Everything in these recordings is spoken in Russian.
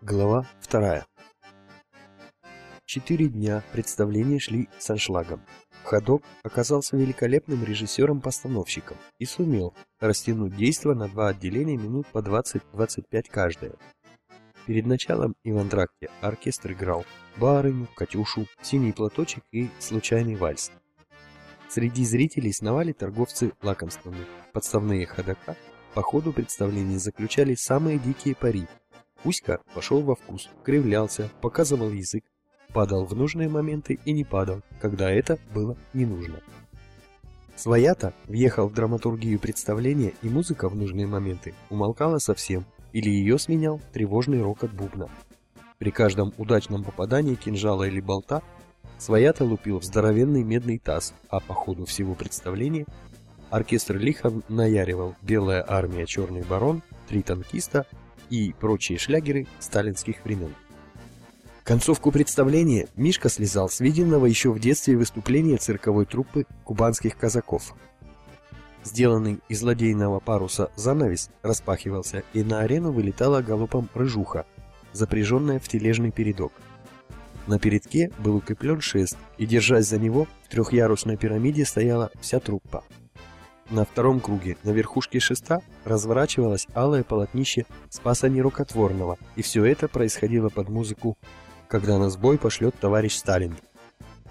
Глава вторая. Четыре дня представления шли с аншлагом. Ходок оказался великолепным режиссером-постановщиком и сумел растянуть действо на два отделения минут по 20-25 каждое. Перед началом Ивантракте оркестр играл «Барыню», «Катюшу», «Синий платочек» и «Случайный вальс». Среди зрителей сновали торговцы лакомствами, подставные ходока. По ходу представления заключали самые дикие пари – Кузька пошел во вкус, кривлялся, показывал язык, падал в нужные моменты и не падал, когда это было не нужно. Своята въехал в драматургию представления, и музыка в нужные моменты умолкала совсем, или ее сменял тревожный рокот бубна. При каждом удачном попадании кинжала или болта Своята лупил в здоровенный медный таз, а по ходу всего представления оркестр лихо наяривал «Белая армия, черный барон», «Три танкиста», и прочие шлягеры сталинских времен. Концовку представления Мишка слезал с виденного еще в детстве выступления цирковой труппы кубанских казаков. Сделанный из ладейного паруса занавес распахивался, и на арену вылетала галопом рыжуха, запряженная в тележный передок. На передке был укреплен шест, и, держась за него, в трехъярусной пирамиде стояла вся труппа. На втором круге на верхушке шеста разворачивалось алое полотнище Спаса Нерукотворного, и все это происходило под музыку «Когда нас бой пошлет товарищ Сталин».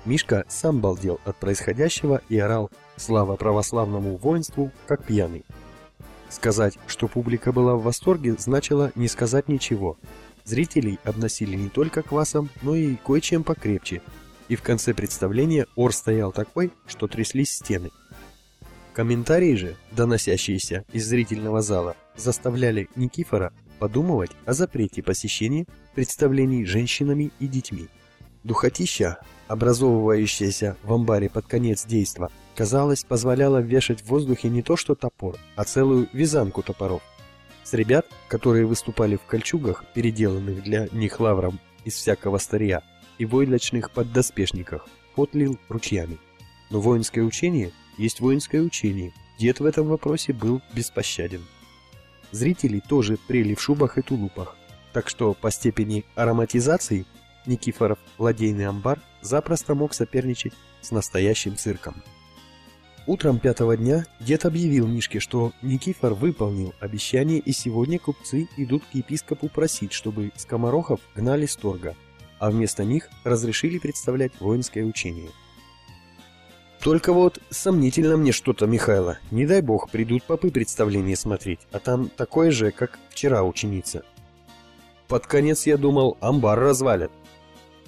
Мишка сам балдел от происходящего и орал «Слава православному воинству!» как пьяный. Сказать, что публика была в восторге, значило не сказать ничего. Зрителей обносили не только квасом, но и кое-чем покрепче. И в конце представления ор стоял такой, что тряслись стены. Комментарии же, доносящиеся из зрительного зала, заставляли Никифора подумывать о запрете посещения представлений женщинами и детьми. Духотища, образовывающаяся в амбаре под конец действа, казалось, позволяла вешать в воздухе не то что топор, а целую вязанку топоров. С ребят, которые выступали в кольчугах, переделанных для них лавром из всякого старья, и войлочных поддоспешниках, пот лил ручьями. Но воинское учение есть воинское учение. Дед в этом вопросе был беспощаден. Зрители тоже прели в шубах и тулупах, так что по степени ароматизации Никифоров ладейный амбар запросто мог соперничать с настоящим цирком. Утром пятого дня дед объявил Мишке, что Никифор выполнил обещание и сегодня купцы идут к епископу просить, чтобы скоморохов гнали с торга, а вместо них разрешили представлять воинское учение. Только вот сомнительно мне что-то, Михайло. Не дай бог, придут попы представление смотреть, а там такое же, как вчера ученица. Под конец я думал, амбар развалят.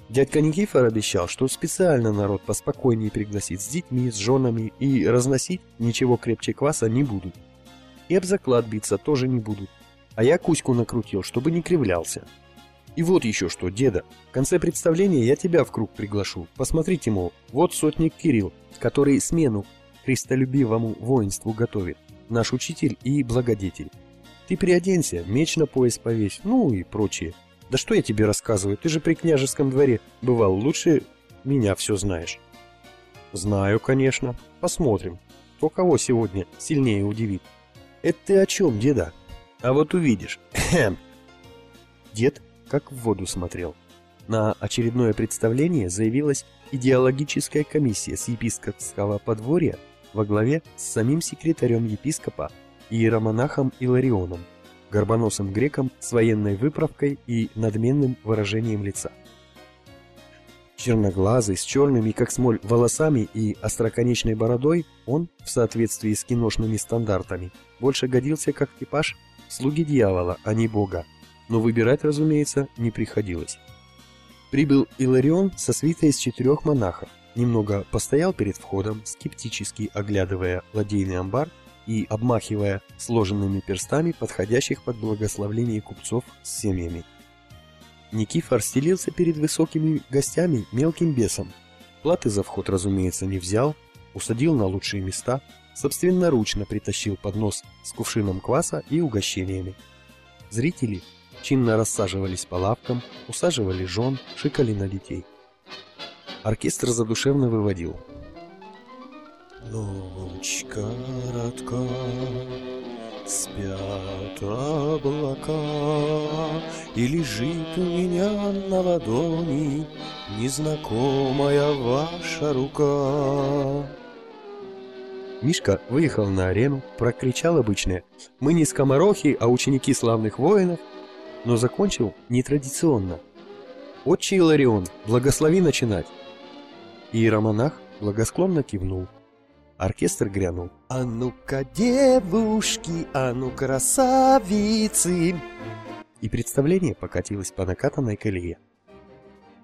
Дядька Никифор обещал, что специально народ поспокойнее пригласит с детьми, с женами и разносить ничего крепче кваса не будут. И об заклад биться тоже не будут. А я Кузьку накрутил, чтобы не кривлялся. И вот еще что, деда, в конце представления я тебя в круг приглашу. Посмотрите, мол, вот сотник Кирилл, который смену христолюбивому воинству готовит, наш учитель и благодетель. Ты приоденься, меч на пояс повесь, ну и прочее. Да что я тебе рассказываю, ты же при княжеском дворе бывал, лучше меня все знаешь. Знаю, конечно. Посмотрим, кто кого сегодня сильнее удивит. Это ты о чем, деда? А вот увидишь. Дед как в воду смотрел. На очередное представление заявилась идеологическая комиссия с епископского подворья во главе с самим секретарем епископа иеромонахом Иларионом, горбоносым греком с военной выправкой и надменным выражением лица. Черноглазый, с черными, как смоль, волосами и остроконечной бородой, он, в соответствии с киношными стандартами, больше годился как типаж слуги дьявола, а не бога, но выбирать, разумеется, не приходилось. Прибыл Иларион со свитой из четырех монахов, немного постоял перед входом, скептически оглядывая ладейный амбар и обмахивая сложенными перстами подходящих под благословление купцов с семьями. Никифор стелился перед высокими гостями мелким бесом. Платы за вход, разумеется, не взял, усадил на лучшие места, собственноручно притащил поднос с кувшином кваса и угощениями. Зрители чинно рассаживались по лавкам, усаживали жен, шикали на детей. Оркестр задушевно выводил. Ночь коротка, Спят облака, и лежит у меня на ладони Незнакомая ваша рука. Мишка выехал на арену, прокричал обычное «Мы не скоморохи, а ученики славных воинов», но закончил нетрадиционно. «Отче Иларион, благослови начинать!» Иеромонах благосклонно кивнул. Оркестр грянул. «А ну-ка, девушки, а ну красавицы!» И представление покатилось по накатанной колее.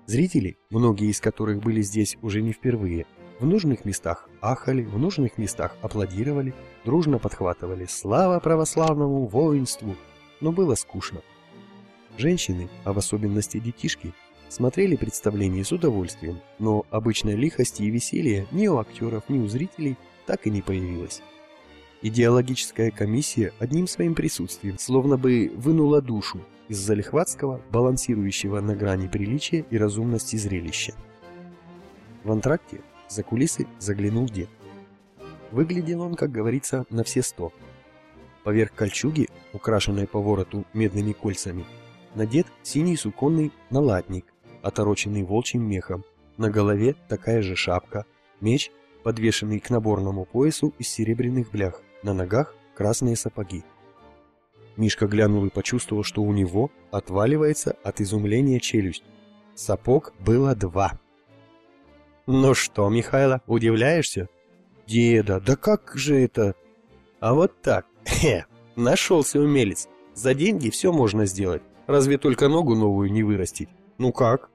Зрители, многие из которых были здесь уже не впервые, в нужных местах ахали, в нужных местах аплодировали, дружно подхватывали «Слава православному воинству!» Но было скучно. Женщины, а в особенности детишки, смотрели представление с удовольствием, но обычной лихости и веселья ни у актеров, ни у зрителей так и не появилось. Идеологическая комиссия одним своим присутствием словно бы вынула душу из залихватского, балансирующего на грани приличия и разумности зрелища. В антракте за кулисы заглянул дед. Выглядел он, как говорится, на все сто. Поверх кольчуги, украшенной по вороту медными кольцами, надет синий суконный налатник, отороченный волчьим мехом. На голове такая же шапка, меч, подвешенный к наборному поясу из серебряных блях, на ногах красные сапоги. Мишка глянул и почувствовал, что у него отваливается от изумления челюсть. Сапог было два. «Ну что, Михайло, удивляешься?» «Деда, да как же это?» «А вот так, хе, нашелся умелец. За деньги все можно сделать, разве только ногу новую не вырастить. Ну как?»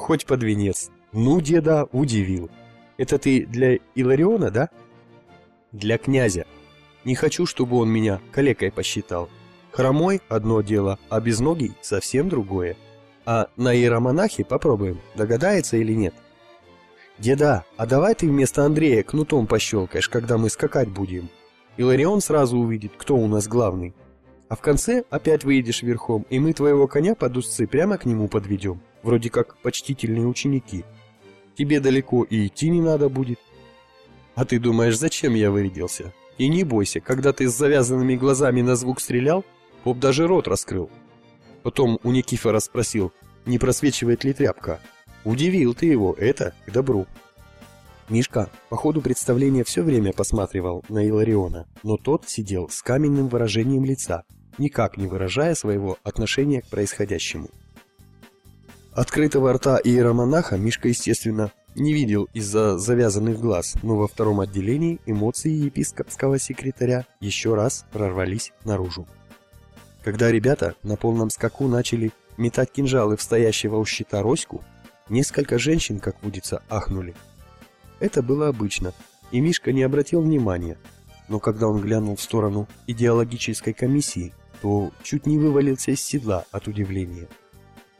хоть под венец. Ну, деда, удивил. Это ты для Илариона, да? Для князя. Не хочу, чтобы он меня калекой посчитал. Хромой – одно дело, а безногий – совсем другое. А на иеромонахе попробуем, догадается или нет. Деда, а давай ты вместо Андрея кнутом пощелкаешь, когда мы скакать будем. Иларион сразу увидит, кто у нас главный. А в конце опять выедешь верхом, и мы твоего коня под узцы прямо к нему подведем вроде как почтительные ученики. Тебе далеко и идти не надо будет. А ты думаешь, зачем я вырядился? И не бойся, когда ты с завязанными глазами на звук стрелял, поп даже рот раскрыл. Потом у Никифора спросил, не просвечивает ли тряпка. Удивил ты его, это к добру. Мишка по ходу представления все время посматривал на Илариона, но тот сидел с каменным выражением лица, никак не выражая своего отношения к происходящему. Открытого рта иеромонаха Мишка, естественно, не видел из-за завязанных глаз, но во втором отделении эмоции епископского секретаря еще раз прорвались наружу. Когда ребята на полном скаку начали метать кинжалы в стоящего у щита Роську, несколько женщин, как водится, ахнули. Это было обычно, и Мишка не обратил внимания, но когда он глянул в сторону идеологической комиссии, то чуть не вывалился из седла от удивления.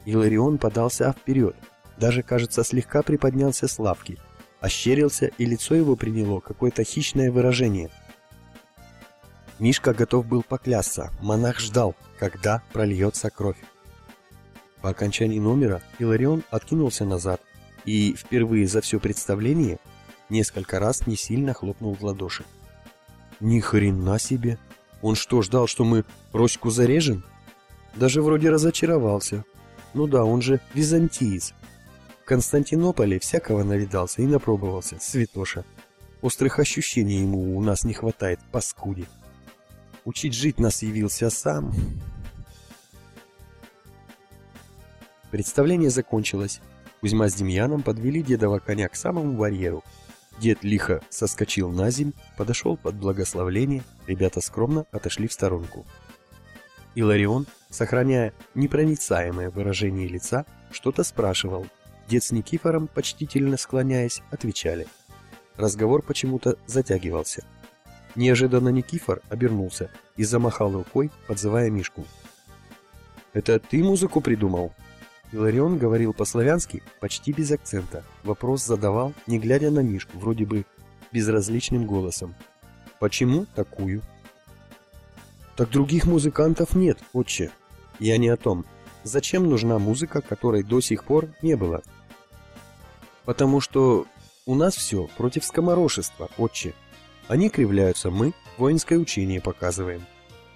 Иларион подался вперед, даже, кажется, слегка приподнялся с лавки, ощерился, и лицо его приняло какое-то хищное выражение. Мишка готов был поклясться, монах ждал, когда прольется кровь. По окончании номера Иларион откинулся назад и впервые за все представление несколько раз не сильно хлопнул в ладоши. Ни хрена себе! Он что, ждал, что мы Роську зарежем? Даже вроде разочаровался, ну да, он же византиец. В Константинополе всякого навидался и напробовался, святоша. Острых ощущений ему у нас не хватает, паскуде. Учить жить нас явился сам. Представление закончилось. Кузьма с Демьяном подвели дедова коня к самому барьеру. Дед лихо соскочил на земь, подошел под благословление, ребята скромно отошли в сторонку. Иларион, сохраняя непроницаемое выражение лица, что-то спрашивал. Дед с Никифором, почтительно склоняясь, отвечали. Разговор почему-то затягивался. Неожиданно Никифор обернулся и замахал рукой, подзывая Мишку. «Это ты музыку придумал?» Иларион говорил по-славянски почти без акцента. Вопрос задавал, не глядя на Мишку, вроде бы безразличным голосом. «Почему такую?» Так других музыкантов нет, отче. Я не о том. Зачем нужна музыка, которой до сих пор не было? Потому что у нас все против скоморошества, отче. Они кривляются, мы воинское учение показываем.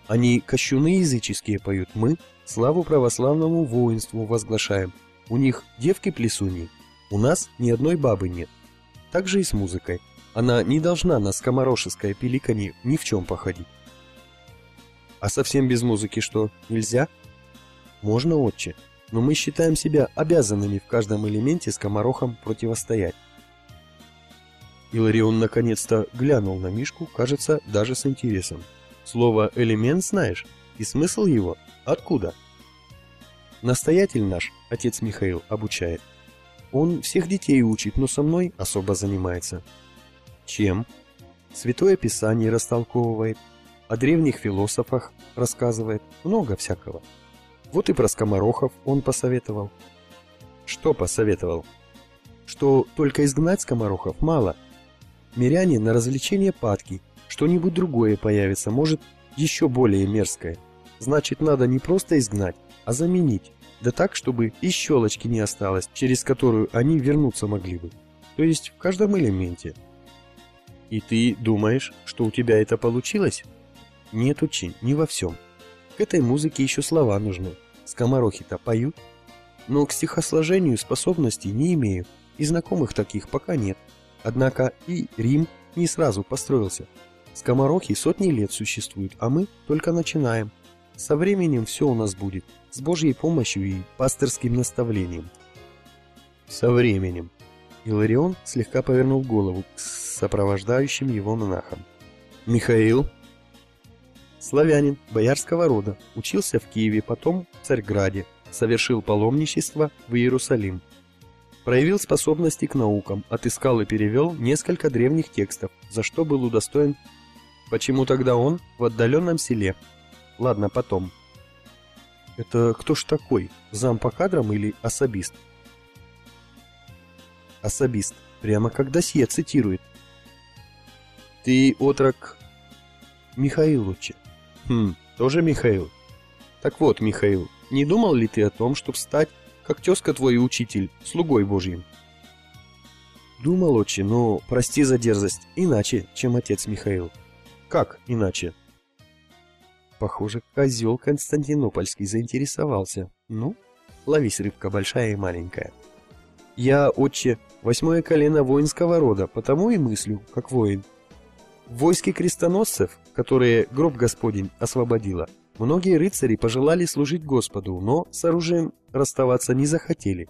Они кощуны языческие поют, мы славу православному воинству возглашаем. У них девки-плесуни, у нас ни одной бабы нет. Так же и с музыкой. Она не должна на скоморошеское пеликанье ни в чем походить. А совсем без музыки что, нельзя? Можно, отче, но мы считаем себя обязанными в каждом элементе скоморохам противостоять. Иларион наконец-то глянул на Мишку, кажется, даже с интересом. Слово «элемент» знаешь? И смысл его? Откуда? Настоятель наш, отец Михаил, обучает. Он всех детей учит, но со мной особо занимается. Чем? Святое Писание растолковывает, о древних философах рассказывает, много всякого. Вот и про скоморохов он посоветовал. Что посоветовал? Что только изгнать скоморохов мало. Миряне на развлечение падки, что-нибудь другое появится, может, еще более мерзкое. Значит, надо не просто изгнать, а заменить. Да так, чтобы и щелочки не осталось, через которую они вернуться могли бы. То есть в каждом элементе. И ты думаешь, что у тебя это получилось? Нет, учи, не во всем. К этой музыке еще слова нужны. Скоморохи-то поют. Но к стихосложению способностей не имею, и знакомых таких пока нет. Однако и Рим не сразу построился. Скоморохи сотни лет существуют, а мы только начинаем. Со временем все у нас будет, с Божьей помощью и пасторским наставлением. Со временем. Иларион слегка повернул голову к сопровождающим его монахам. Михаил, Славянин, боярского рода, учился в Киеве, потом в Царьграде, совершил паломничество в Иерусалим. Проявил способности к наукам, отыскал и перевел несколько древних текстов, за что был удостоен. Почему тогда он в отдаленном селе? Ладно, потом. Это кто ж такой? Зам по кадрам или особист? Особист. Прямо как досье цитирует. Ты, отрок, Михаил Лучи. Хм, тоже Михаил? Так вот, Михаил, не думал ли ты о том, чтобы стать, как тезка твой учитель, слугой Божьим? Думал, отче, но, прости за дерзость, иначе, чем отец Михаил. Как иначе? Похоже, козел Константинопольский заинтересовался. Ну, ловись, рыбка большая и маленькая. Я, отче, восьмое колено воинского рода, потому и мыслю, как воин. В войске крестоносцев, которые гроб Господень освободила, многие рыцари пожелали служить Господу, но с оружием расставаться не захотели.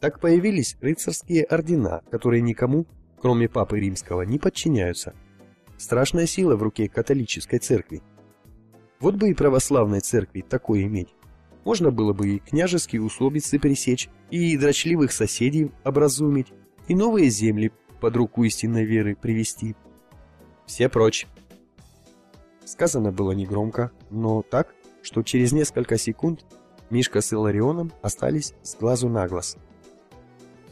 Так появились рыцарские ордена, которые никому, кроме Папы Римского, не подчиняются. Страшная сила в руке католической церкви. Вот бы и православной церкви такое иметь. Можно было бы и княжеские условицы пресечь, и дрочливых соседей образумить, и новые земли под руку истинной веры привести – все прочь. Сказано было негромко, но так, что через несколько секунд Мишка с Иларионом остались с глазу на глаз.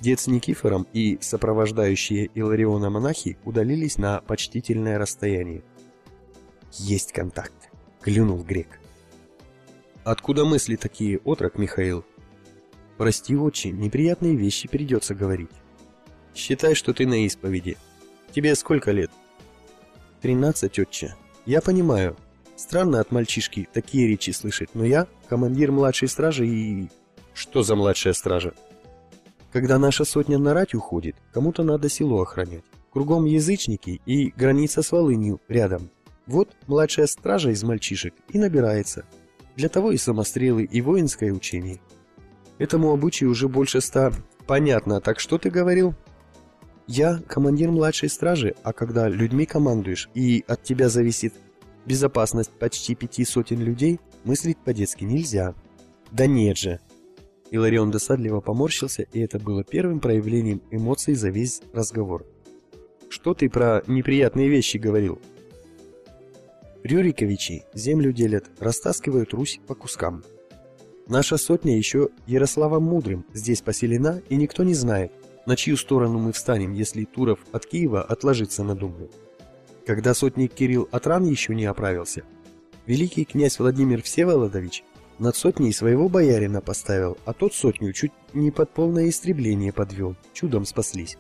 Дед с Никифором и сопровождающие Илариона монахи удалились на почтительное расстояние. «Есть контакт», — клюнул грек. «Откуда мысли такие, отрок Михаил?» «Прости, очень неприятные вещи придется говорить. Считай, что ты на исповеди. Тебе сколько лет?» «Тринадцать, отче. Я понимаю. Странно от мальчишки такие речи слышать, но я командир младшей стражи и...» «Что за младшая стража?» «Когда наша сотня на рать уходит, кому-то надо село охранять. Кругом язычники и граница с Волынью рядом. Вот младшая стража из мальчишек и набирается. Для того и самострелы, и воинское учение. Этому обычаю уже больше ста... Понятно, так что ты говорил?» Я командир младшей стражи, а когда людьми командуешь и от тебя зависит безопасность почти пяти сотен людей, мыслить по-детски нельзя. Да нет же. Иларион досадливо поморщился, и это было первым проявлением эмоций за весь разговор. Что ты про неприятные вещи говорил? Рюриковичи землю делят, растаскивают Русь по кускам. Наша сотня еще Ярославом Мудрым здесь поселена, и никто не знает, на чью сторону мы встанем, если Туров от Киева отложится на Думбу. Когда сотник Кирилл от ран еще не оправился, великий князь Владимир Всеволодович над сотней своего боярина поставил, а тот сотню чуть не под полное истребление подвел, чудом спаслись.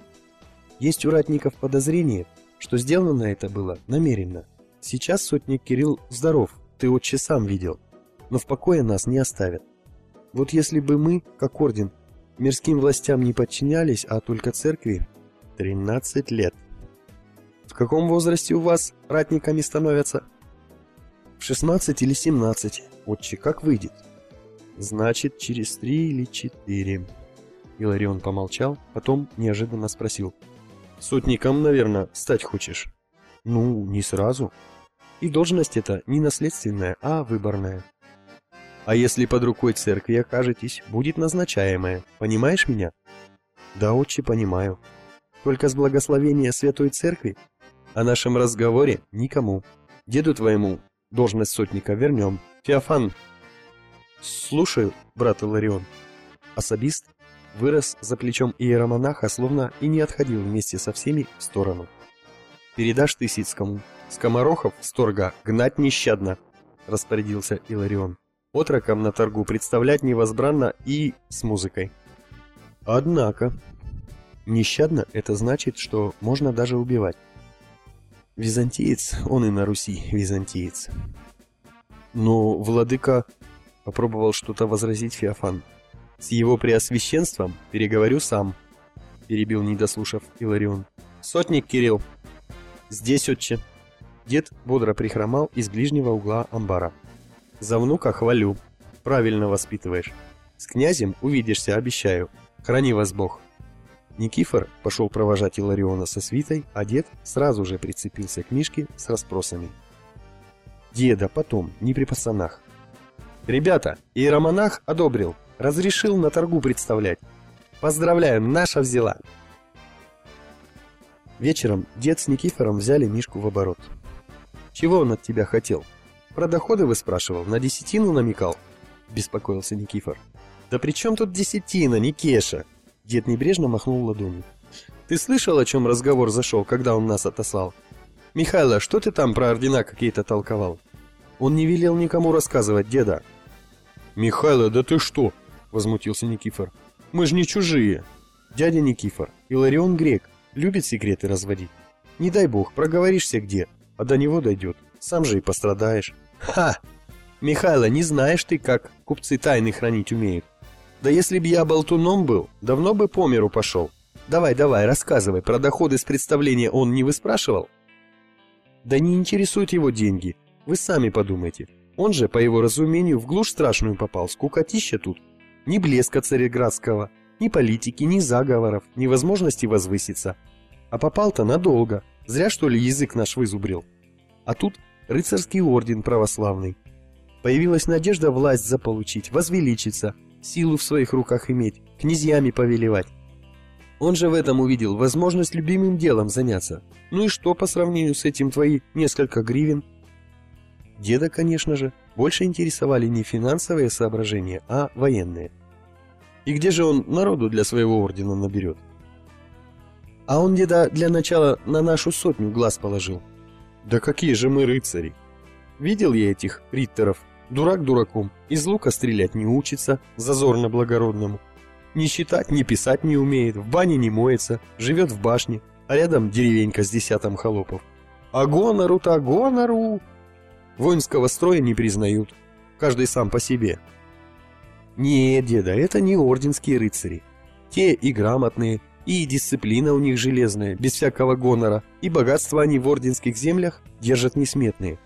Есть у ратников подозрение, что сделано это было намеренно, Сейчас сотник Кирилл здоров, ты отче сам видел, но в покое нас не оставят. Вот если бы мы, как орден, мирским властям не подчинялись, а только церкви, 13 лет. В каком возрасте у вас ратниками становятся? В 16 или 17, отче, как выйдет? Значит, через три или четыре. Иларион помолчал, потом неожиданно спросил. Сотником, наверное, стать хочешь? Ну, не сразу. И должность эта не наследственная, а выборная. А если под рукой церкви окажетесь, будет назначаемая. Понимаешь меня? Да, отче, понимаю. Только с благословения Святой Церкви о нашем разговоре никому. Деду твоему должность сотника вернем. Феофан. Слушаю, брат Иларион. Особист вырос за плечом иеромонаха, словно и не отходил вместе со всеми в сторону. «Передашь Тысяцкому. Скоморохов с торга гнать нещадно», — распорядился Иларион отрокам на торгу представлять невозбранно и с музыкой. Однако, нещадно это значит, что можно даже убивать. Византиец, он и на Руси византиец. Но владыка попробовал что-то возразить Феофан. С его преосвященством переговорю сам, перебил недослушав Иларион. Сотник Кирилл. Здесь, отче. Дед бодро прихромал из ближнего угла амбара. За внука хвалю. Правильно воспитываешь. С князем увидишься, обещаю. Храни вас Бог. Никифор пошел провожать Илариона со свитой, а дед сразу же прицепился к Мишке с расспросами. Деда потом, не при пацанах. Ребята, иеромонах одобрил, разрешил на торгу представлять. Поздравляю, наша взяла. Вечером дед с Никифором взяли Мишку в оборот. Чего он от тебя хотел? Про доходы вы спрашивал, на десятину намекал? Беспокоился Никифор. Да при чем тут десятина, Никеша? Дед небрежно махнул ладонью. Ты слышал, о чем разговор зашел, когда он нас отослал? Михайло, что ты там про ордена какие-то толковал? Он не велел никому рассказывать, деда. Михайло, да ты что? Возмутился Никифор. Мы же не чужие. Дядя Никифор, Иларион грек, любит секреты разводить. Не дай бог, проговоришься где, а до него дойдет. Сам же и пострадаешь. Ха! Михайло, не знаешь ты, как купцы тайны хранить умеют. Да если б я болтуном был, давно бы по миру пошел. Давай, давай, рассказывай, про доходы с представления он не выспрашивал? Да не интересуют его деньги. Вы сами подумайте. Он же, по его разумению, в глушь страшную попал, скукотища тут. Ни блеска цареградского, ни политики, ни заговоров, ни возможности возвыситься. А попал-то надолго. Зря, что ли, язык наш вызубрил. А тут рыцарский орден православный. Появилась надежда власть заполучить, возвеличиться, силу в своих руках иметь, князьями повелевать. Он же в этом увидел возможность любимым делом заняться. Ну и что по сравнению с этим твои несколько гривен? Деда, конечно же, больше интересовали не финансовые соображения, а военные. И где же он народу для своего ордена наберет? А он деда для начала на нашу сотню глаз положил – да какие же мы рыцари! Видел я этих риттеров. Дурак дураком. Из лука стрелять не учится, зазорно благородному. Ни считать, ни писать не умеет, в бане не моется, живет в башне, а рядом деревенька с десятом холопов. А гонору-то гонору! Воинского строя не признают, каждый сам по себе. Не, деда, это не орденские рыцари. Те и грамотные, и дисциплина у них железная, без всякого гонора, и богатства они в орденских землях держат несметные.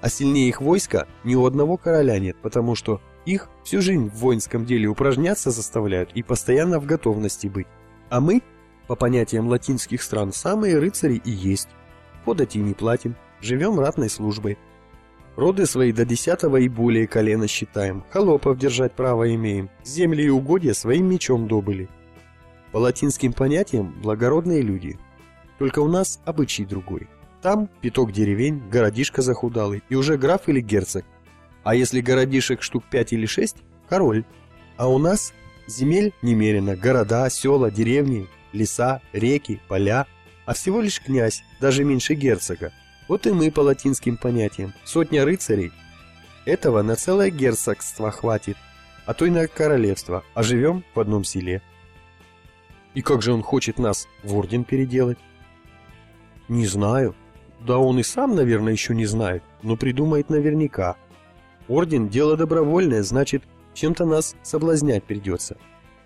А сильнее их войска ни у одного короля нет, потому что их всю жизнь в воинском деле упражняться заставляют и постоянно в готовности быть. А мы, по понятиям латинских стран, самые рыцари и есть. Подати не платим, живем ратной службой. Роды свои до десятого и более колена считаем, холопов держать право имеем, земли и угодья своим мечом добыли. По латинским понятиям благородные люди. Только у нас обычай другой. Там пяток деревень, городишко захудалый и уже граф или герцог. А если городишек штук пять или шесть – король. А у нас земель немерено, города, села, деревни, леса, реки, поля, а всего лишь князь, даже меньше герцога. Вот и мы по латинским понятиям. Сотня рыцарей. Этого на целое герцогство хватит, а то и на королевство, а живем в одном селе. И как же он хочет нас в орден переделать? Не знаю. Да он и сам, наверное, еще не знает, но придумает наверняка. Орден – дело добровольное, значит, чем-то нас соблазнять придется.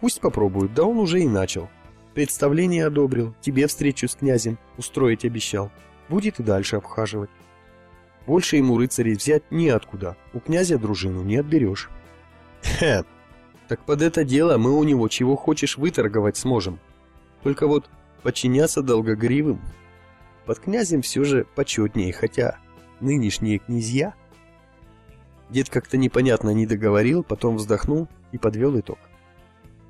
Пусть попробуют, да он уже и начал. Представление одобрил, тебе встречу с князем устроить обещал. Будет и дальше обхаживать. Больше ему рыцарей взять неоткуда, у князя дружину не отберешь. Хе, так под это дело мы у него чего хочешь выторговать сможем. Только вот подчиняться долгогривым. Под князем все же почетнее, хотя нынешние князья... Дед как-то непонятно не договорил, потом вздохнул и подвел итог.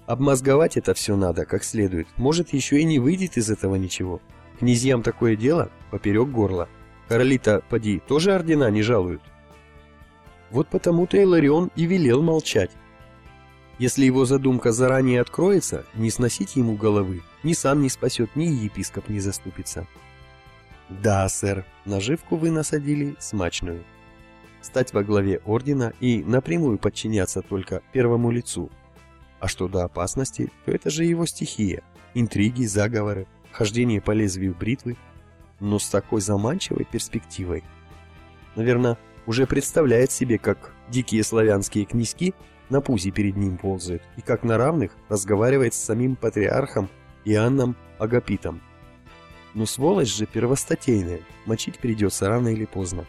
Обмозговать это все надо как следует. Может, еще и не выйдет из этого ничего. Князьям такое дело поперек горла. Короли-то, поди, тоже ордена не жалуют. Вот потому-то Иларион и велел молчать. Если его задумка заранее откроется, не сносить ему головы, ни сам не спасет, ни епископ не заступится. Да, сэр, наживку вы насадили смачную. Стать во главе ордена и напрямую подчиняться только первому лицу. А что до опасности, то это же его стихия. Интриги, заговоры, хождение по лезвию бритвы. Но с такой заманчивой перспективой. Наверное, уже представляет себе, как дикие славянские князьки на пузе перед ним ползают и как на равных разговаривает с самим патриархом Иоанном Агапитом. Но сволочь же первостатейная, мочить придется рано или поздно.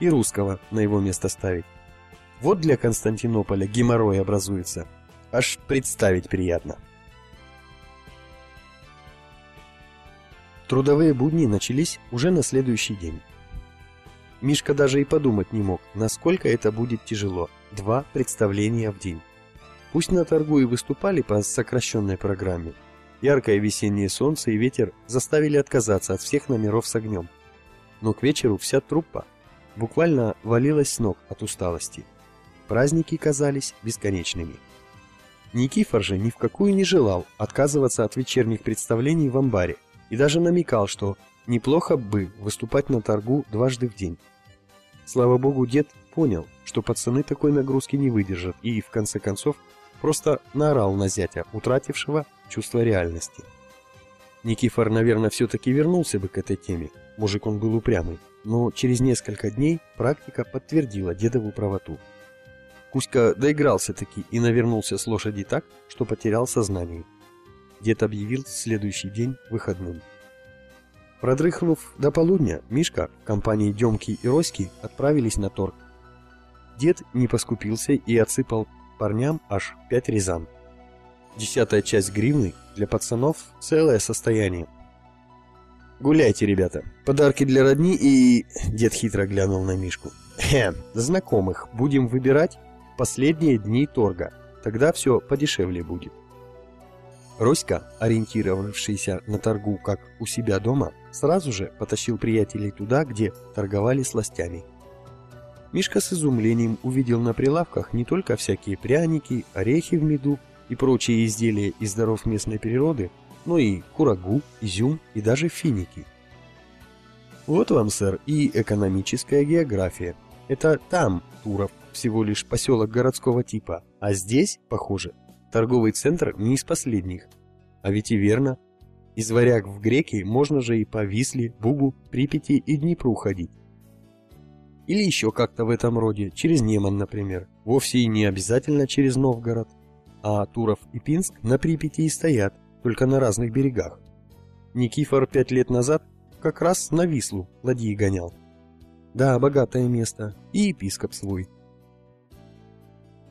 И русского на его место ставить. Вот для Константинополя геморрой образуется. Аж представить приятно. Трудовые будни начались уже на следующий день. Мишка даже и подумать не мог, насколько это будет тяжело. Два представления в день. Пусть на торгу и выступали по сокращенной программе, яркое весеннее солнце и ветер заставили отказаться от всех номеров с огнем. Но к вечеру вся труппа буквально валилась с ног от усталости. Праздники казались бесконечными. Никифор же ни в какую не желал отказываться от вечерних представлений в амбаре и даже намекал, что Неплохо бы выступать на торгу дважды в день. Слава богу, дед понял, что пацаны такой нагрузки не выдержат и, в конце концов, просто наорал на зятя, утратившего чувство реальности. Никифор, наверное, все-таки вернулся бы к этой теме, мужик он был упрямый, но через несколько дней практика подтвердила дедову правоту. Кузька доигрался-таки и навернулся с лошади так, что потерял сознание. Дед объявил следующий день выходным. Продрыхнув до полудня, Мишка в компании Демки и Роськи отправились на торг. Дед не поскупился и отсыпал парням аж пять резан. Десятая часть гривны для пацанов – целое состояние. «Гуляйте, ребята. Подарки для родни и...» Дед хитро глянул на Мишку. «Хе, знакомых будем выбирать последние дни торга. Тогда все подешевле будет». Роська, ориентировавшийся на торгу как у себя дома, сразу же потащил приятелей туда, где торговали сластями. Мишка с изумлением увидел на прилавках не только всякие пряники, орехи в меду и прочие изделия из даров местной природы, но и курагу, изюм и даже финики. Вот вам, сэр, и экономическая география. Это там, Туров, всего лишь поселок городского типа, а здесь, похоже, Торговый центр не из последних. А ведь и верно. Из варяг в греки можно же и по Висле, Бугу, Припяти и Днепру ходить. Или еще как-то в этом роде, через Неман, например. Вовсе и не обязательно через Новгород. А Туров и Пинск на Припяти и стоят, только на разных берегах. Никифор пять лет назад как раз на Вислу ладьи гонял. Да, богатое место. И епископ свой.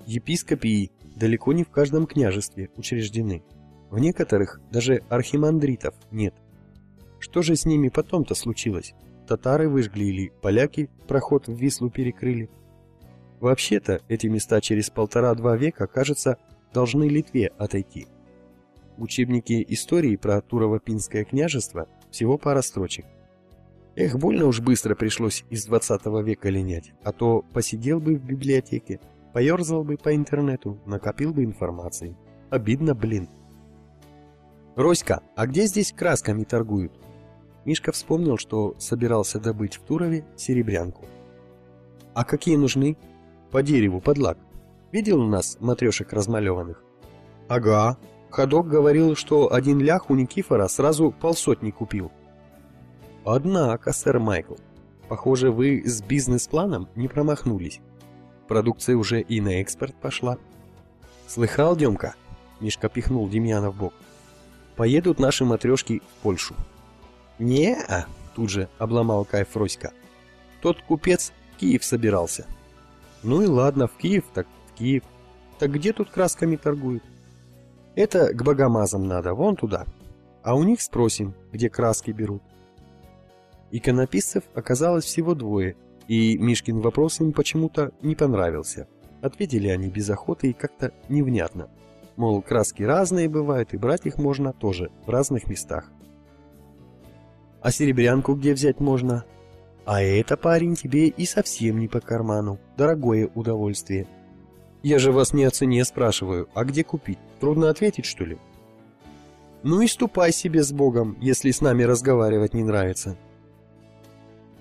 Епископии далеко не в каждом княжестве учреждены. В некоторых даже архимандритов нет. Что же с ними потом-то случилось? Татары выжгли или поляки проход в Вислу перекрыли? Вообще-то эти места через полтора-два века, кажется, должны Литве отойти. В учебнике истории про Турово-Пинское княжество всего пара строчек. Эх, больно уж быстро пришлось из 20 века линять, а то посидел бы в библиотеке, Поерзал бы по интернету, накопил бы информации. Обидно, блин. «Роська, а где здесь красками торгуют?» Мишка вспомнил, что собирался добыть в Турове серебрянку. «А какие нужны?» «По дереву, под лак. Видел у нас матрешек размалеванных?» «Ага. Ходок говорил, что один лях у Никифора сразу полсотни купил». Однако, сэр Майкл, похоже, вы с бизнес-планом не промахнулись. Продукция уже и на экспорт пошла. Слыхал, Демка? Мишка пихнул Демьяна в бок. Поедут наши матрешки в Польшу. Не-а, тут же обломал кайф Роська. Тот купец в Киев собирался. Ну и ладно, в Киев так в Киев. Так где тут красками торгуют? Это к богомазам надо, вон туда. А у них спросим, где краски берут. Иконописцев оказалось всего двое, и Мишкин вопрос им почему-то не понравился. Ответили они без охоты и как-то невнятно. Мол, краски разные бывают, и брать их можно тоже в разных местах. А серебрянку где взять можно? А это, парень, тебе и совсем не по карману. Дорогое удовольствие. Я же вас не о цене спрашиваю, а где купить? Трудно ответить, что ли? Ну и ступай себе с Богом, если с нами разговаривать не нравится.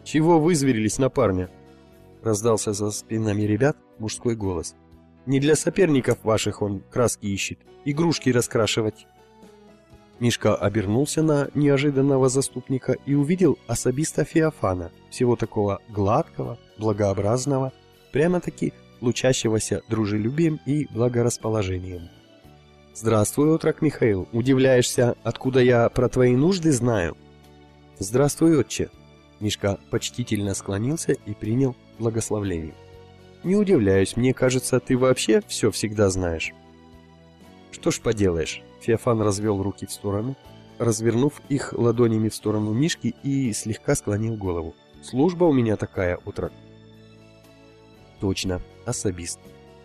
Чего вызверились на парня? Раздался за спинами ребят мужской голос. Не для соперников ваших он краски ищет, игрушки раскрашивать. Мишка обернулся на неожиданного заступника и увидел особиста Феофана, всего такого гладкого, благообразного, прямо-таки лучащегося дружелюбием и благорасположением. «Здравствуй, отрок Михаил. Удивляешься, откуда я про твои нужды знаю?» «Здравствуй, отче». Мишка почтительно склонился и принял благословление. «Не удивляюсь, мне кажется, ты вообще все всегда знаешь». «Что ж поделаешь?» Феофан развел руки в сторону, развернув их ладонями в сторону Мишки и слегка склонил голову. «Служба у меня такая, отрок». «Точно, особист.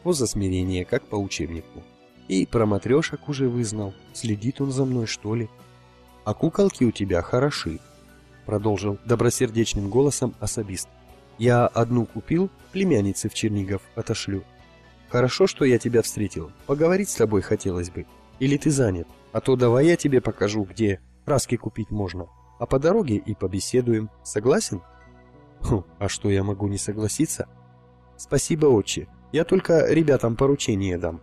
Поза смирения, как по учебнику. И про матрешек уже вызнал. Следит он за мной, что ли? А куколки у тебя хороши, продолжил добросердечным голосом особист. Я одну купил, племяннице в Чернигов отошлю. Хорошо, что я тебя встретил. Поговорить с тобой хотелось бы. Или ты занят? А то давай я тебе покажу, где краски купить можно. А по дороге и побеседуем. Согласен? Хм, а что я могу не согласиться? Спасибо, отче. Я только ребятам поручение дам.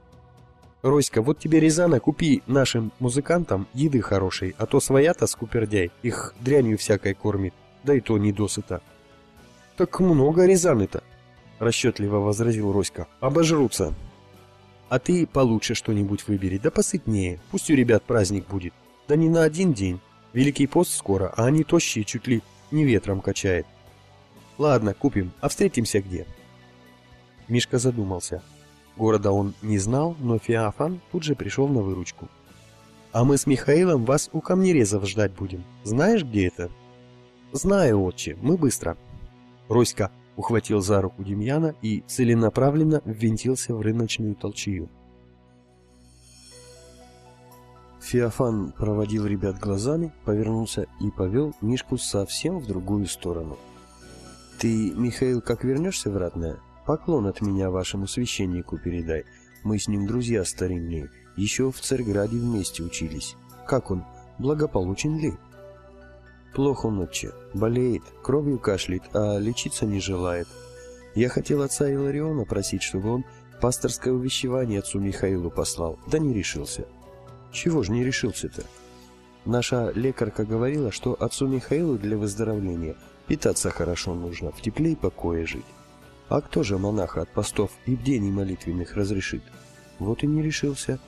Роська, вот тебе Рязана, купи нашим музыкантам еды хорошей, а то своя-то скупердяй, их дрянью всякой кормит, да и то не досыта. Так много Рязаны-то, расчетливо возразил Роська. Обожрутся. А ты получше что-нибудь выбери, да посытнее, пусть у ребят праздник будет. Да не на один день. Великий пост скоро, а они тощие чуть ли не ветром качает. Ладно, купим, а встретимся где? Мишка задумался. Города он не знал, но Феофан тут же пришел на выручку. «А мы с Михаилом вас у камнерезов ждать будем. Знаешь, где это?» «Знаю, отче, мы быстро». Роська ухватил за руку Демьяна и целенаправленно ввинтился в рыночную толчью. Феофан проводил ребят глазами, повернулся и повел Мишку совсем в другую сторону. «Ты, Михаил, как вернешься в Ратное, Поклон от меня вашему священнику передай. Мы с ним друзья старинные, еще в Царьграде вместе учились. Как он, благополучен ли? Плохо он. Болеет, кровью кашляет, а лечиться не желает. Я хотел отца Илариона просить, чтобы он пасторское увещевание отцу Михаилу послал, да не решился. Чего ж не решился-то? Наша лекарка говорила, что отцу Михаилу для выздоровления питаться хорошо нужно, в тепле и покое жить. А кто же монаха от постов и бдений молитвенных разрешит? Вот и не решился.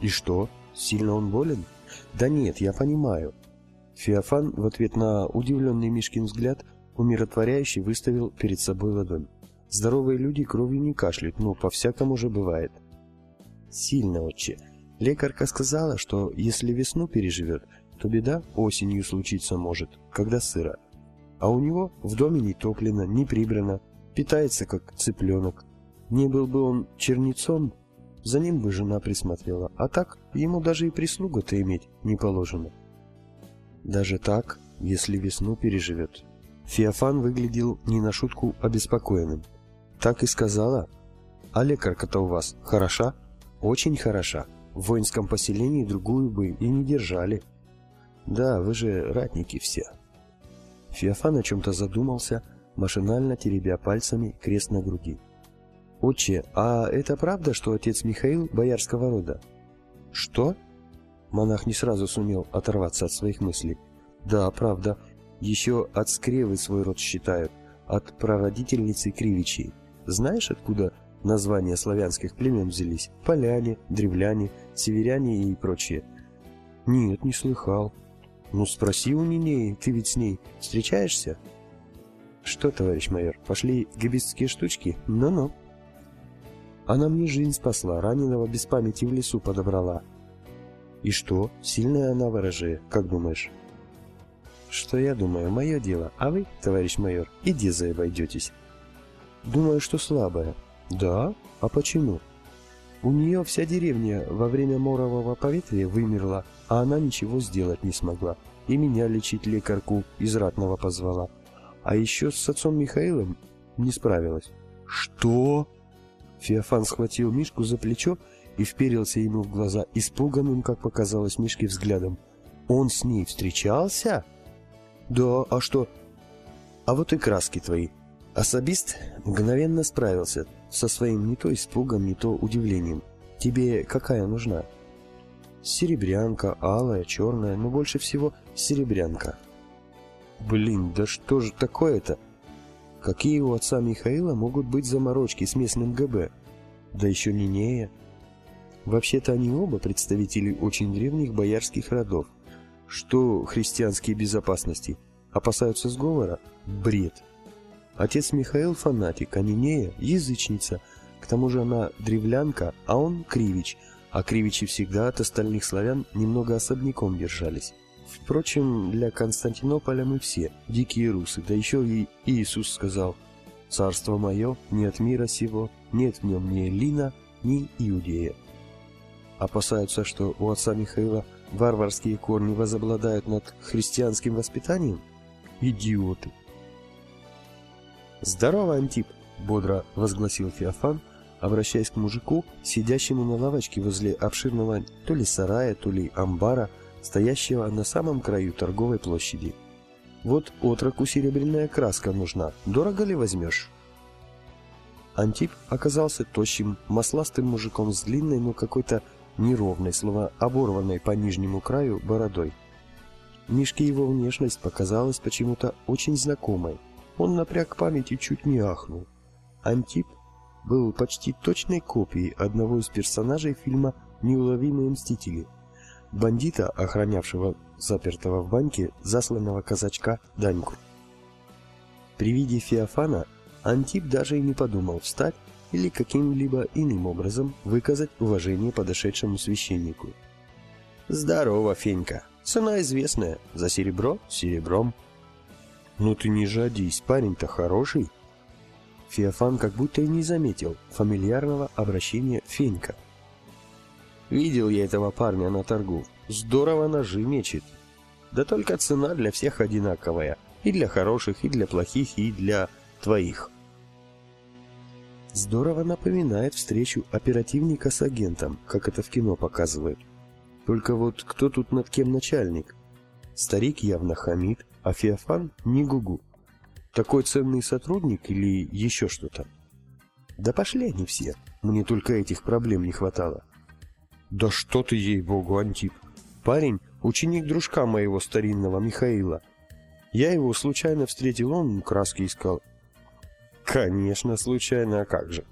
И что, сильно он болен? Да нет, я понимаю. Феофан в ответ на удивленный Мишкин взгляд умиротворяющий выставил перед собой ладонь. Здоровые люди кровью не кашляют, но по-всякому же бывает. Сильно, отче. Лекарка сказала, что если весну переживет, то беда осенью случиться может, когда сыро. А у него в доме не топлено, не прибрано, питается как цыпленок. Не был бы он чернецом, за ним бы жена присмотрела, а так ему даже и прислуга-то иметь не положено. Даже так, если весну переживет. Феофан выглядел не на шутку обеспокоенным. Так и сказала. А лекарка-то у вас хороша? Очень хороша. В воинском поселении другую бы и не держали. Да, вы же ратники все. Феофан о чем-то задумался, машинально теребя пальцами крест на груди. «Отче, а это правда, что отец Михаил боярского рода?» «Что?» Монах не сразу сумел оторваться от своих мыслей. «Да, правда. Еще от скревы свой род считают, от прародительницы Кривичей. Знаешь, откуда названия славянских племен взялись? Поляне, древляне, северяне и прочие. Нет, не слыхал. Ну, спроси у Нинеи, ты ведь с ней встречаешься? Что, товарищ майор, пошли гибистские штучки? Ну-ну. Она мне жизнь спасла, раненого без памяти в лесу подобрала. И что, сильная она ворожея, как думаешь? Что я думаю, мое дело, а вы, товарищ майор, и дезой обойдетесь. Думаю, что слабая. Да? А почему? У нее вся деревня во время морового поветрия вымерла, а она ничего сделать не смогла. И меня лечить лекарку из ратного позвала. А еще с отцом Михаилом не справилась. Что? Феофан схватил Мишку за плечо и вперился ему в глаза испуганным, как показалось Мишке, взглядом. Он с ней встречался? Да, а что? А вот и краски твои. Особист мгновенно справился со своим не то испугом, не то удивлением. Тебе какая нужна? Серебрянка, алая, черная, но больше всего серебрянка. Блин, да что же такое-то? Какие у отца Михаила могут быть заморочки с местным ГБ? Да еще Нинея. Вообще-то они оба представители очень древних боярских родов. Что христианские безопасности? Опасаются сговора? Бред. Отец Михаил фанатик, а Нинея язычница. К тому же она древлянка, а он кривич. А кривичи всегда от остальных славян немного особняком держались. Впрочем, для Константинополя мы все дикие русы, да еще и Иисус сказал «Царство мое не от мира сего, нет в нем ни Эллина, ни Иудея». Опасаются, что у отца Михаила варварские корни возобладают над христианским воспитанием? Идиоты! «Здорово, Антип!» — бодро возгласил Феофан, обращаясь к мужику, сидящему на лавочке возле обширного то ли сарая, то ли амбара, стоящего на самом краю торговой площади. «Вот отроку серебряная краска нужна. Дорого ли возьмешь?» Антип оказался тощим, масластым мужиком с длинной, но какой-то неровной, словно оборванной по нижнему краю бородой. Мишке его внешность показалась почему-то очень знакомой. Он напряг память и чуть не ахнул. Антип был почти точной копией одного из персонажей фильма «Неуловимые мстители», бандита, охранявшего запертого в банке засланного казачка Даньку. При виде Феофана Антип даже и не подумал встать или каким-либо иным образом выказать уважение подошедшему священнику. «Здорово, Фенька! Цена известная. За серебро — серебром». «Ну ты не жадись, парень-то хороший». Феофан как будто и не заметил фамильярного обращения Фенька. «Видел я этого парня на торгу. Здорово ножи мечет. Да только цена для всех одинаковая. И для хороших, и для плохих, и для твоих». Здорово напоминает встречу оперативника с агентом, как это в кино показывают. Только вот кто тут над кем начальник? Старик явно хамит, а Феофан не гугу. Такой ценный сотрудник или еще что-то? Да пошли они все, мне только этих проблем не хватало. Да что ты, ей-богу, Антип. Парень — ученик дружка моего старинного Михаила. Я его случайно встретил, он краски искал. Конечно, случайно, а как же?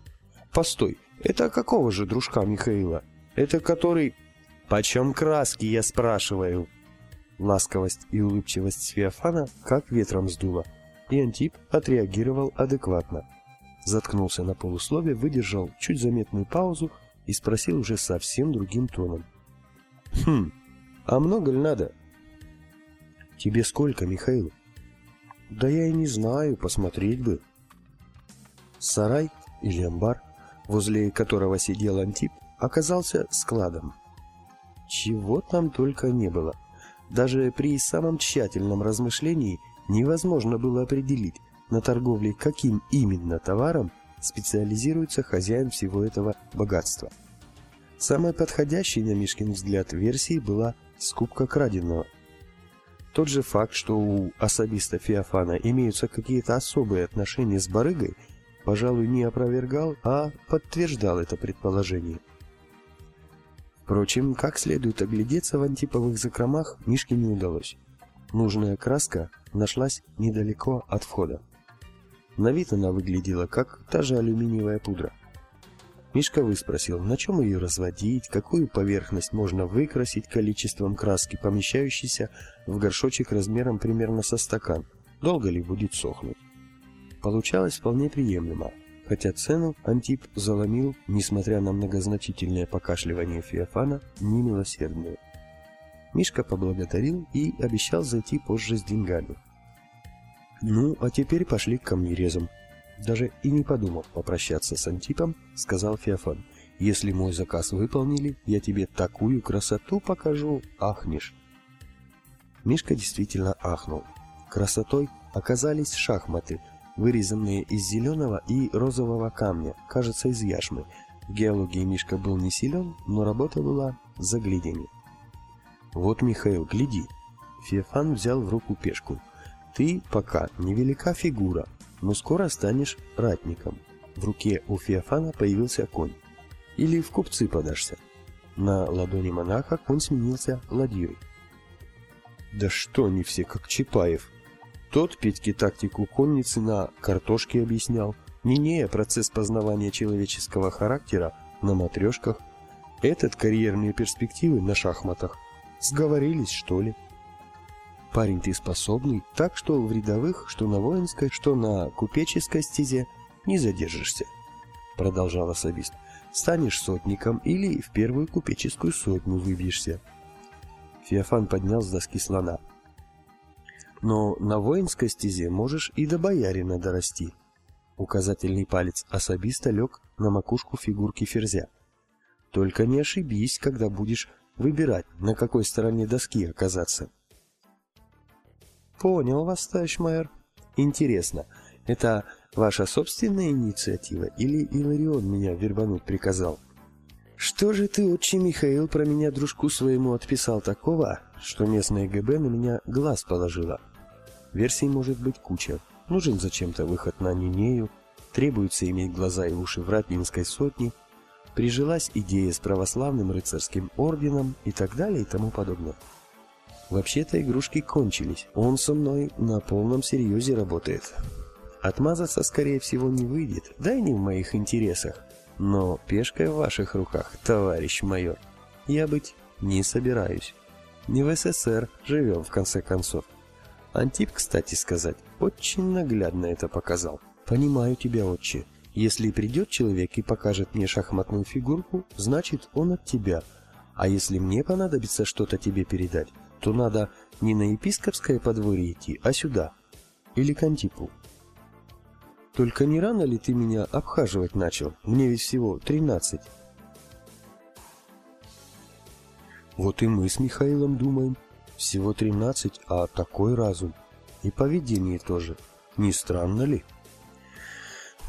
Постой, это какого же дружка Михаила? Это который... Почем краски, я спрашиваю? Ласковость и улыбчивость Феофана как ветром сдуло, и Антип отреагировал адекватно. Заткнулся на полуслове, выдержал чуть заметную паузу и спросил уже совсем другим тоном. «Хм, а много ли надо?» «Тебе сколько, Михаил?» «Да я и не знаю, посмотреть бы». Сарай или амбар, возле которого сидел Антип, оказался складом. Чего там только не было. Даже при самом тщательном размышлении невозможно было определить, на торговле каким именно товаром специализируется хозяин всего этого богатства. Самой подходящей, на Мишкин взгляд, версией была скупка краденого. Тот же факт, что у особиста Феофана имеются какие-то особые отношения с барыгой – пожалуй, не опровергал, а подтверждал это предположение. Впрочем, как следует оглядеться в антиповых закромах, Мишке не удалось. Нужная краска нашлась недалеко от входа. На вид она выглядела как та же алюминиевая пудра. Мишка выспросил, на чем ее разводить, какую поверхность можно выкрасить количеством краски, помещающейся в горшочек размером примерно со стакан, долго ли будет сохнуть. Получалось вполне приемлемо, хотя цену Антип заломил, несмотря на многозначительное покашливание Феофана, немилосердную. Мишка поблагодарил и обещал зайти позже с деньгами. «Ну, а теперь пошли к камнерезам». Даже и не подумав попрощаться с Антипом, сказал Феофан. «Если мой заказ выполнили, я тебе такую красоту покажу, ахнешь». Мишка действительно ахнул. Красотой оказались шахматы, вырезанные из зеленого и розового камня, кажется, из яшмы. В геологии Мишка был не силен, но работа была загляденье. «Вот, Михаил, гляди!» Феофан взял в руку пешку. «Ты пока невелика фигура, но скоро станешь ратником». В руке у Феофана появился конь. «Или в купцы подашься». На ладони монаха конь сменился ладьей. «Да что они все, как Чапаев!» Тот Петьке тактику конницы на картошке объяснял, Нинея процесс познавания человеческого характера на матрешках, этот карьерные перспективы на шахматах. Сговорились, что ли? Парень ты способный, так что в рядовых, что на воинской, что на купеческой стезе не задержишься, продолжал особист. Станешь сотником или в первую купеческую сотню выбьешься. Феофан поднял с доски слона. Но на воинской стезе можешь и до боярина дорасти. Указательный палец особиста лег на макушку фигурки ферзя. Только не ошибись, когда будешь выбирать, на какой стороне доски оказаться. Понял вас, товарищ майор. Интересно, это ваша собственная инициатива или Иларион меня вербануть приказал? Что же ты, отче Михаил, про меня дружку своему отписал такого, что местное ГБ на меня глаз положило? Версий может быть куча. Нужен зачем-то выход на Нинею, требуется иметь глаза и уши в Ратнинской сотне – прижилась идея с православным рыцарским орденом и так далее и тому подобное. Вообще-то игрушки кончились, он со мной на полном серьезе работает. Отмазаться, скорее всего, не выйдет, да и не в моих интересах. Но пешкой в ваших руках, товарищ майор, я быть не собираюсь. Не в СССР живем, в конце концов. Антип, кстати сказать, очень наглядно это показал. Понимаю тебя, отче. Если придет человек и покажет мне шахматную фигурку, значит он от тебя. А если мне понадобится что-то тебе передать, то надо не на епископское подворье идти, а сюда. Или к Антипу. Только не рано ли ты меня обхаживать начал? Мне ведь всего тринадцать. Вот и мы с Михаилом думаем. Всего тринадцать, а такой разум. И поведение тоже. Не странно ли?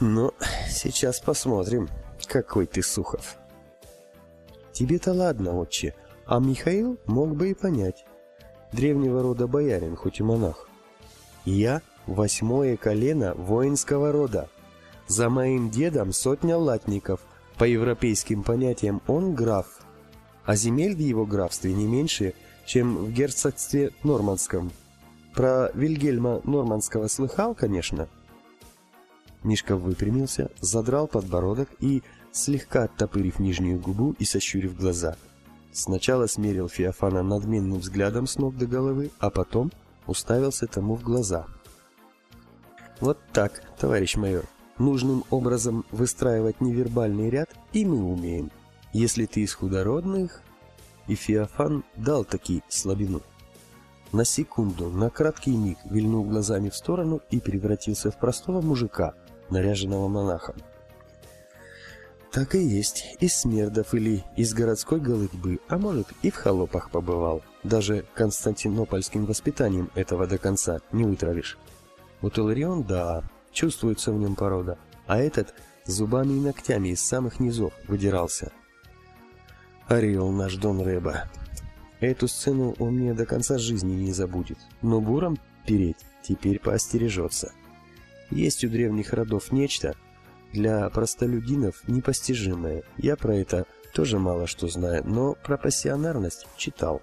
Ну, сейчас посмотрим, какой ты Сухов. Тебе-то ладно, отче, а Михаил мог бы и понять. Древнего рода боярин, хоть и монах. Я восьмое колено воинского рода. За моим дедом сотня латников. По европейским понятиям он граф. А земель в его графстве не меньше, чем в герцогстве Нормандском. Про Вильгельма Нормандского слыхал, конечно, — Мишка выпрямился, задрал подбородок и, слегка оттопырив нижнюю губу и сощурив глаза, сначала смерил Феофана надменным взглядом с ног до головы, а потом уставился тому в глаза. «Вот так, товарищ майор, нужным образом выстраивать невербальный ряд и мы умеем. Если ты из худородных...» И Феофан дал таки слабину. На секунду, на краткий миг вильнул глазами в сторону и превратился в простого мужика – наряженного монахом. Так и есть, из Смердов или из городской голытьбы, а может и в холопах побывал. Даже константинопольским воспитанием этого до конца не вытравишь. Вот Иларион, да, чувствуется в нем порода, а этот зубами и ногтями из самых низов выдирался. Орел наш Дон Рэба. Эту сцену он мне до конца жизни не забудет, но буром переть теперь поостережется. Есть у древних родов нечто, для простолюдинов непостижимое. Я про это тоже мало что знаю, но про пассионарность читал.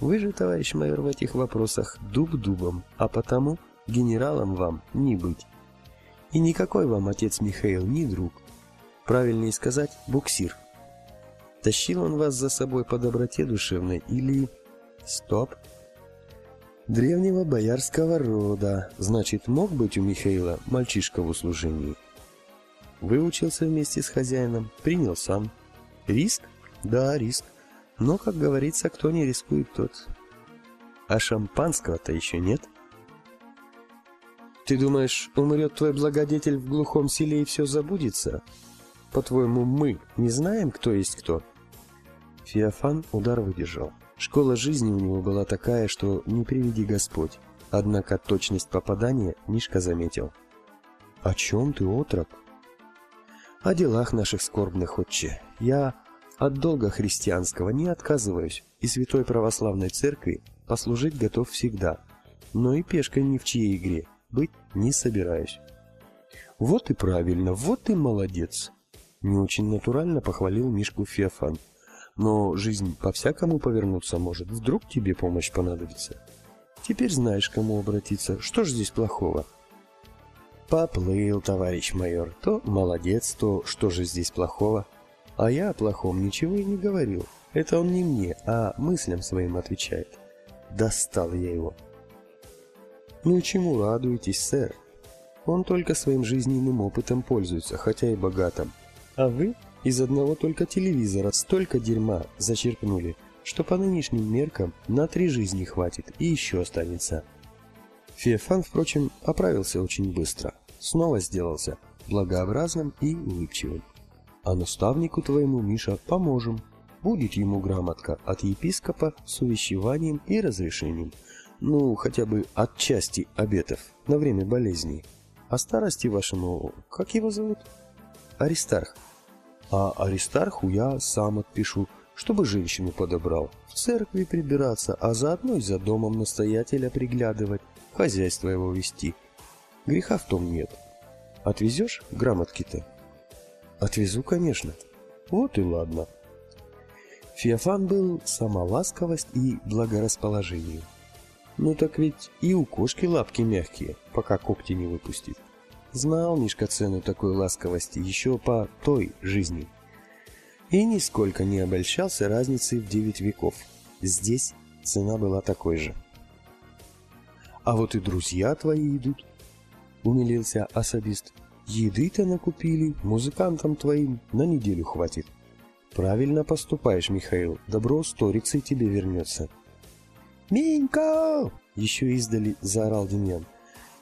Вы же, товарищ майор, в этих вопросах дуб дубом, а потому генералом вам не быть. И никакой вам отец Михаил не друг. Правильнее сказать, буксир. Тащил он вас за собой по доброте душевной или... Стоп. Древнего боярского рода. Значит, мог быть у Михаила мальчишка в услужении. Выучился вместе с хозяином, принял сам. Риск? Да, риск. Но, как говорится, кто не рискует, тот. А шампанского-то еще нет. Ты думаешь, умрет твой благодетель в глухом селе и все забудется? По-твоему, мы не знаем, кто есть кто? Феофан удар выдержал. Школа жизни у него была такая, что не приведи Господь. Однако точность попадания Мишка заметил. «О чем ты, отрок?» «О делах наших скорбных, отче. Я от долга христианского не отказываюсь, и святой православной церкви послужить готов всегда, но и пешкой ни в чьей игре быть не собираюсь. Вот и правильно, вот и молодец. Не очень натурально похвалил Мишку Феофан. Но жизнь по-всякому повернуться может, вдруг тебе помощь понадобится. Теперь знаешь, кому обратиться. Что ж здесь плохого? Поплыл, товарищ майор. То молодец, то что же здесь плохого? А я о плохом ничего и не говорил. Это он не мне, а мыслям своим отвечает. Достал я его. Ну чему радуетесь, сэр? Он только своим жизненным опытом пользуется, хотя и богатым. А вы из одного только телевизора столько дерьма зачерпнули, что по нынешним меркам на три жизни хватит и еще останется. Феофан, впрочем, оправился очень быстро. Снова сделался благообразным и улыбчивым. А наставнику твоему, Миша, поможем. Будет ему грамотка от епископа с увещеванием и разрешением. Ну, хотя бы от части обетов на время болезни. А старости вашему, как его зовут? Аристарх. А Аристарху я сам отпишу, чтобы женщину подобрал. В церкви прибираться, а заодно и за домом настоятеля приглядывать, хозяйство его вести. Греха в том нет. Отвезешь грамотки-то? Отвезу, конечно. Вот и ладно. Феофан был сама ласковость и благорасположение. Ну так ведь и у кошки лапки мягкие, пока когти не выпустит. Знал Мишка цену такой ласковости еще по той жизни. И нисколько не обольщался разницей в девять веков. Здесь цена была такой же. «А вот и друзья твои идут», — умилился особист. Еды-то накупили, музыкантам твоим на неделю хватит. Правильно поступаешь, Михаил, добро сторицей тебе вернется. «Минька!» — еще издали заорал Демьян.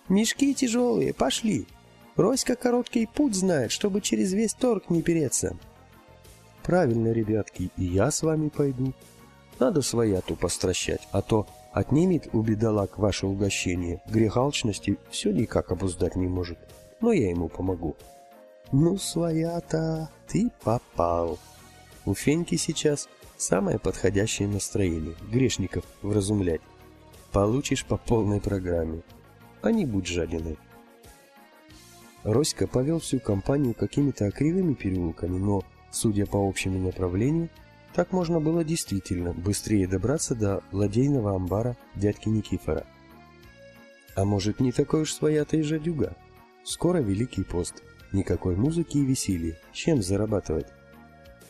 «Мешки тяжелые, пошли! Роська короткий путь знает, чтобы через весь торг не переться». «Правильно, ребятки, и я с вами пойду. Надо своя-ту постращать, а то отнимет у бедолаг ваше угощение, грех алчности все никак обуздать не может» но я ему помогу. Ну, своя-то, ты попал. У Феньки сейчас самое подходящее настроение грешников вразумлять. Получишь по полной программе, а не будь жадиной. Роська повел всю компанию какими-то кривыми переулками, но, судя по общему направлению, так можно было действительно быстрее добраться до ладейного амбара дядьки Никифора. А может, не такой уж своя-то и жадюга? Скоро Великий пост. Никакой музыки и веселья. Чем зарабатывать?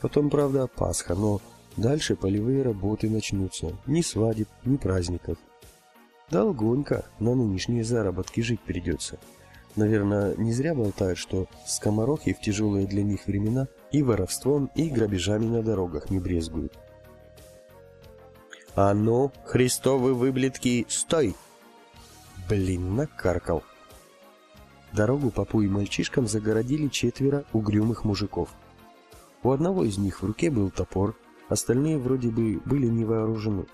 Потом, правда, Пасха, но дальше полевые работы начнутся. Ни свадеб, ни праздников. Долгонько на нынешние заработки жить придется. Наверное, не зря болтают, что скоморохи в тяжелые для них времена и воровством, и грабежами на дорогах не брезгуют. «А ну, христовы выблетки, стой!» Блин, накаркал. Дорогу папу и мальчишкам загородили четверо угрюмых мужиков. У одного из них в руке был топор, остальные вроде бы были не вооружены.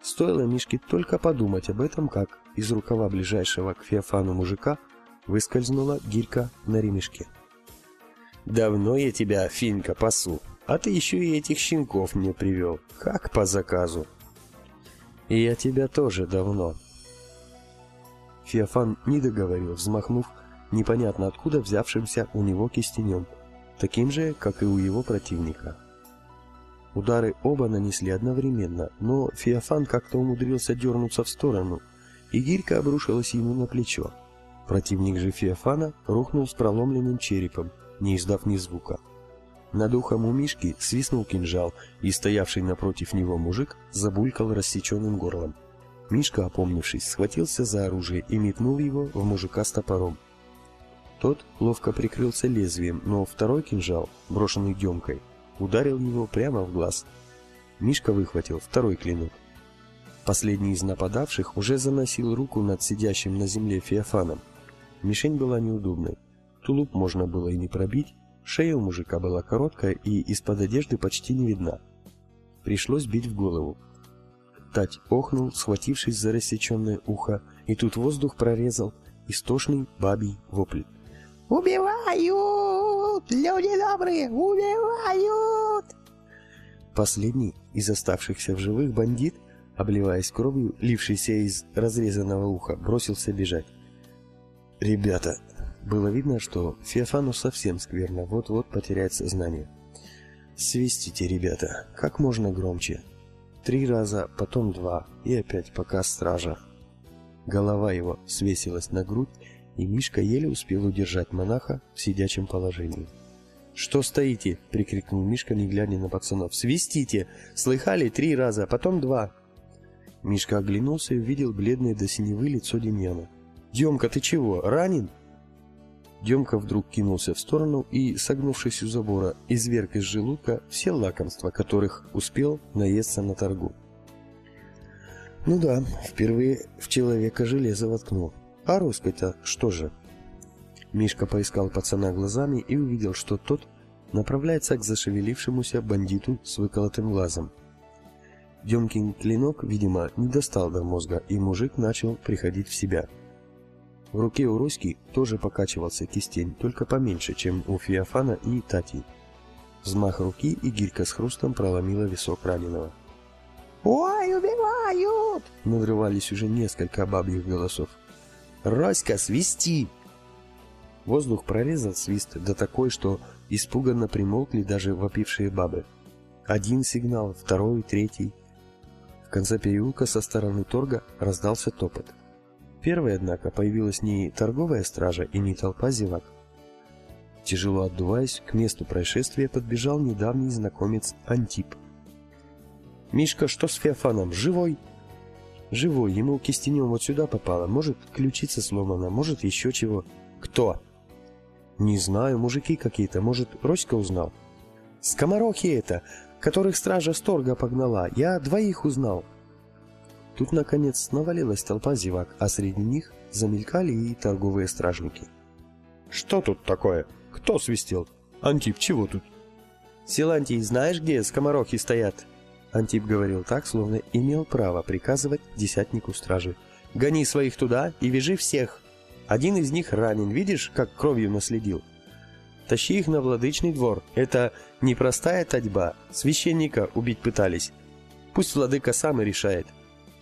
Стоило Мишке только подумать об этом, как из рукава ближайшего к Феофану мужика выскользнула гирька на ремешке. «Давно я тебя, Финька, пасу, а ты еще и этих щенков мне привел, как по заказу». «И я тебя тоже давно», Феофан не договорил, взмахнув непонятно откуда взявшимся у него кистенем, таким же, как и у его противника. Удары оба нанесли одновременно, но Феофан как-то умудрился дернуться в сторону, и гирька обрушилась ему на плечо. Противник же Феофана рухнул с проломленным черепом, не издав ни звука. Над ухом у Мишки свистнул кинжал, и стоявший напротив него мужик забулькал рассеченным горлом. Мишка, опомнившись, схватился за оружие и метнул его в мужика с топором. Тот ловко прикрылся лезвием, но второй кинжал, брошенный Демкой, ударил его прямо в глаз. Мишка выхватил второй клинок. Последний из нападавших уже заносил руку над сидящим на земле Феофаном. Мишень была неудобной. Тулуп можно было и не пробить, шея у мужика была короткая и из-под одежды почти не видна. Пришлось бить в голову. Тать охнул, схватившись за рассеченное ухо, и тут воздух прорезал истошный бабий вопль. «Убивают! Люди добрые! Убивают!» Последний из оставшихся в живых бандит, обливаясь кровью, лившейся из разрезанного уха, бросился бежать. «Ребята!» Было видно, что Феофану совсем скверно, вот-вот потеряет сознание. «Свистите, ребята, как можно громче. Три раза, потом два, и опять пока стража». Голова его свесилась на грудь, и Мишка еле успел удержать монаха в сидячем положении. «Что стоите?» — прикрикнул Мишка, не глядя на пацанов. «Свистите! Слыхали три раза, потом два!» Мишка оглянулся и увидел бледное до синевы лицо Демьяна. «Демка, ты чего, ранен?» Демка вдруг кинулся в сторону и, согнувшись у забора, изверг из желудка все лакомства, которых успел наесться на торгу. Ну да, впервые в человека железо воткнул. А русской-то что же? Мишка поискал пацана глазами и увидел, что тот направляется к зашевелившемуся бандиту с выколотым глазом. Демкин клинок, видимо, не достал до мозга, и мужик начал приходить в себя. В руке у Роськи тоже покачивался кистень, только поменьше, чем у Феофана и Тати. Взмах руки, и гирька с хрустом проломила висок раненого. «Ой, убивают!» Надрывались уже несколько бабьих голосов. Роська, свисти!» Воздух прорезал свист до такой, что испуганно примолкли даже вопившие бабы. Один сигнал, второй, третий. В конце переулка со стороны торга раздался топот. Первой, однако, появилась не торговая стража и не толпа зевак. Тяжело отдуваясь, к месту происшествия подбежал недавний знакомец Антип. «Мишка, что с Феофаном? Живой?» Живой, ему кистенем вот сюда попало. Может, ключица сломана, может, еще чего. Кто? Не знаю, мужики какие-то. Может, Роська узнал? Скоморохи это, которых стража сторга погнала. Я двоих узнал. Тут, наконец, навалилась толпа зевак, а среди них замелькали и торговые стражники. «Что тут такое? Кто свистел? Антип, чего тут?» «Силантий, знаешь, где скоморохи стоят?» Антип говорил так, словно имел право приказывать десятнику стражи. «Гони своих туда и вяжи всех. Один из них ранен, видишь, как кровью наследил? Тащи их на владычный двор. Это непростая татьба. Священника убить пытались. Пусть владыка сам и решает.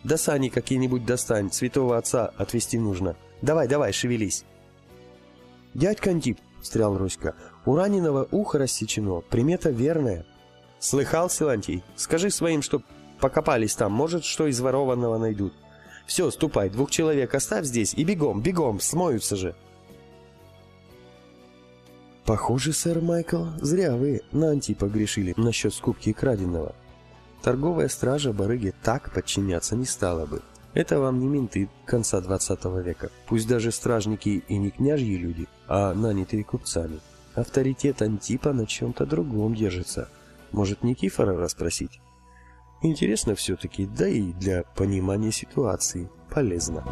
Да сани какие-нибудь достань, святого отца отвезти нужно. Давай, давай, шевелись». «Дядька Антип», — встрял Руська, — «у раненого ухо рассечено, примета верная». Слыхал, Силантий? Скажи своим, что покопались там, может, что из ворованного найдут. Все, ступай, двух человек оставь здесь и бегом, бегом, смоются же. Похоже, сэр Майкл, зря вы на Антипа грешили насчет скупки краденого. Торговая стража барыги так подчиняться не стала бы. Это вам не менты конца 20 века, пусть даже стражники и не княжьи люди, а нанятые купцами. Авторитет Антипа на чем-то другом держится – может, Никифора расспросить? Интересно все-таки, да и для понимания ситуации полезно.